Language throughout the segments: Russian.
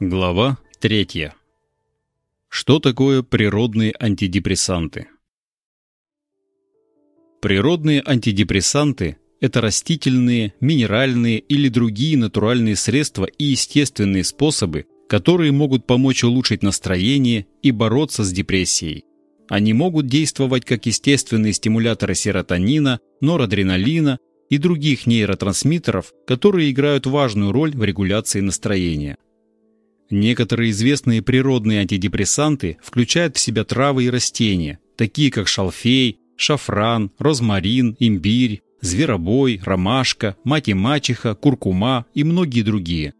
Глава 3. Что такое природные антидепрессанты? Природные антидепрессанты – это растительные, минеральные или другие натуральные средства и естественные способы, которые могут помочь улучшить настроение и бороться с депрессией. Они могут действовать как естественные стимуляторы серотонина, норадреналина и других нейротрансмиттеров, которые играют важную роль в регуляции настроения. Некоторые известные природные антидепрессанты включают в себя травы и растения, такие как шалфей, шафран, розмарин, имбирь, зверобой, ромашка, мать и мачеха, куркума и многие другие.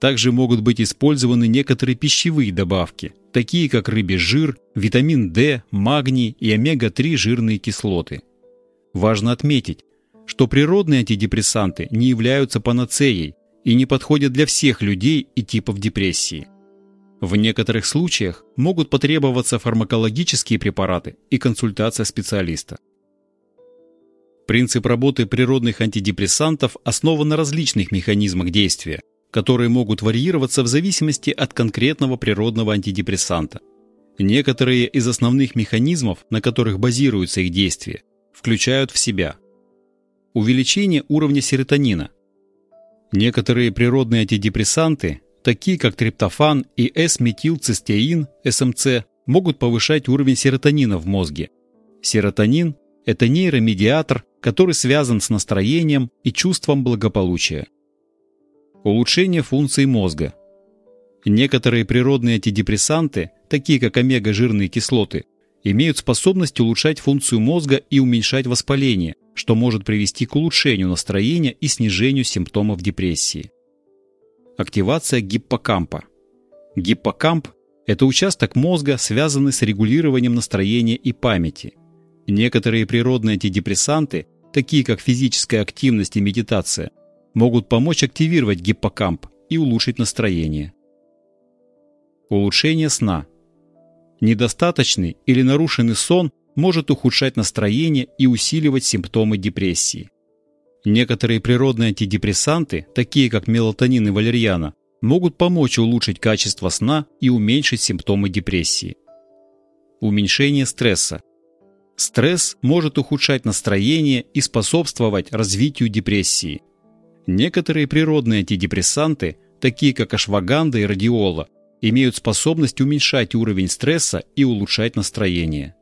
Также могут быть использованы некоторые пищевые добавки, такие как рыбий жир, витамин D, магний и омега-3 жирные кислоты. Важно отметить, что природные антидепрессанты не являются панацеей, и не подходят для всех людей и типов депрессии. В некоторых случаях могут потребоваться фармакологические препараты и консультация специалиста. Принцип работы природных антидепрессантов основан на различных механизмах действия, которые могут варьироваться в зависимости от конкретного природного антидепрессанта. Некоторые из основных механизмов, на которых базируются их действия, включают в себя увеличение уровня серотонина, Некоторые природные антидепрессанты, такие как триптофан и S-метилцистеин, СМЦ, могут повышать уровень серотонина в мозге. Серотонин – это нейромедиатор, который связан с настроением и чувством благополучия. Улучшение функций мозга. Некоторые природные антидепрессанты, такие как омега-жирные кислоты, имеют способность улучшать функцию мозга и уменьшать воспаление – что может привести к улучшению настроения и снижению симптомов депрессии. Активация гиппокампа. Гиппокамп – это участок мозга, связанный с регулированием настроения и памяти. Некоторые природные антидепрессанты, такие как физическая активность и медитация, могут помочь активировать гиппокамп и улучшить настроение. Улучшение сна. Недостаточный или нарушенный сон может ухудшать настроение и усиливать симптомы депрессии. Некоторые природные антидепрессанты, такие как мелатонин и валерьяна, могут помочь улучшить качество сна и уменьшить симптомы депрессии. Уменьшение стресса. Стресс может ухудшать настроение и способствовать развитию депрессии. Некоторые природные антидепрессанты, такие как ашваганда и радиола, имеют способность уменьшать уровень стресса и улучшать настроение.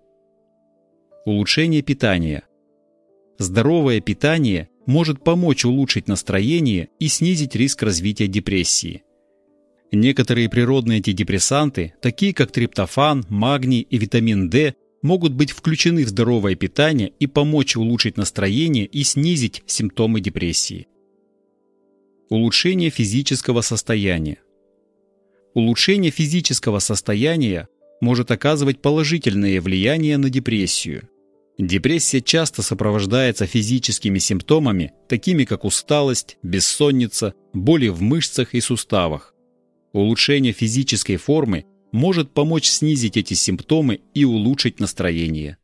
Улучшение питания. Здоровое питание может помочь улучшить настроение и снизить риск развития депрессии. Некоторые природные антидепрессанты, такие как триптофан, магний и витамин D, могут быть включены в здоровое питание и помочь улучшить настроение и снизить симптомы депрессии. Улучшение физического состояния. Улучшение физического состояния может оказывать положительное влияние на депрессию. Депрессия часто сопровождается физическими симптомами, такими как усталость, бессонница, боли в мышцах и суставах. Улучшение физической формы может помочь снизить эти симптомы и улучшить настроение.